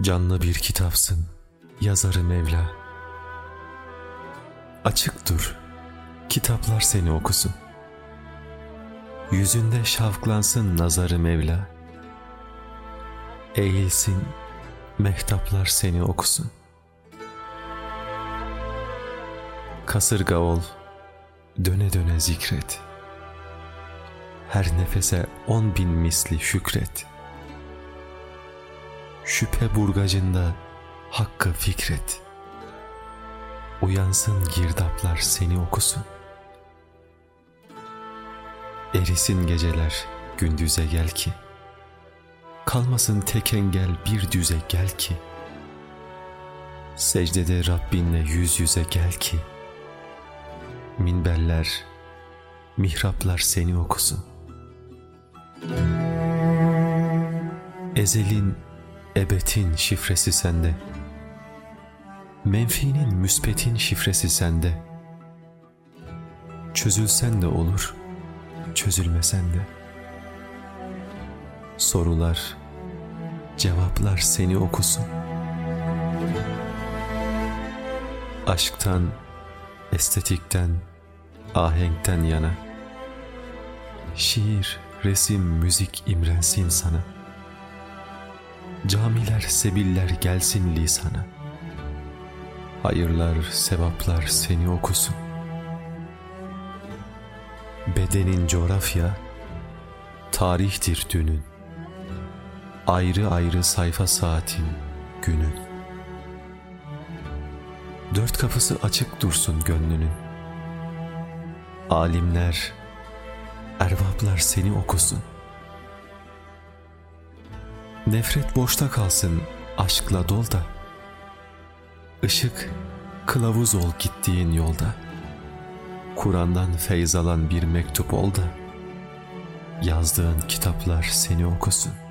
Canlı bir kitapsın, yazarı Mevla. Açık dur, kitaplar seni okusun. Yüzünde şavklansın nazarı Mevla. Eğilsin, mehtaplar seni okusun. Kasırga ol, döne döne zikret. Her nefese on bin misli şükret. Şüphe burgacında hakkı fikret. Uyansın girdaplar seni okusun. Erisin geceler gündüze gel ki. Kalmasın tek engel bir düze gel ki. Secdede Rabbinle yüz yüze gel ki. Minberler, mihraplar seni okusun. Ezelin, ebetin şifresi sende. Menfinin müspetin şifresi sende. Çözülsen de olur, çözülmesen de. Sorular, cevaplar seni okusun. Aşktan, estetikten, ahenkten yana. Şiir, resim, müzik imrensin sana. Camiler, sebiller gelsin lisana. Hayırlar, sevaplar seni okusun. Bedenin coğrafya, tarihtir dünün. Ayrı ayrı sayfa saatin, günün. Dört kapısı açık dursun gönlünün. Alimler, erbaplar seni okusun. Nefret boşta kalsın, aşkla dol da. Işık, kılavuz ol gittiğin yolda. Kur'an'dan feyz alan bir mektup ol da. Yazdığın kitaplar seni okusun.''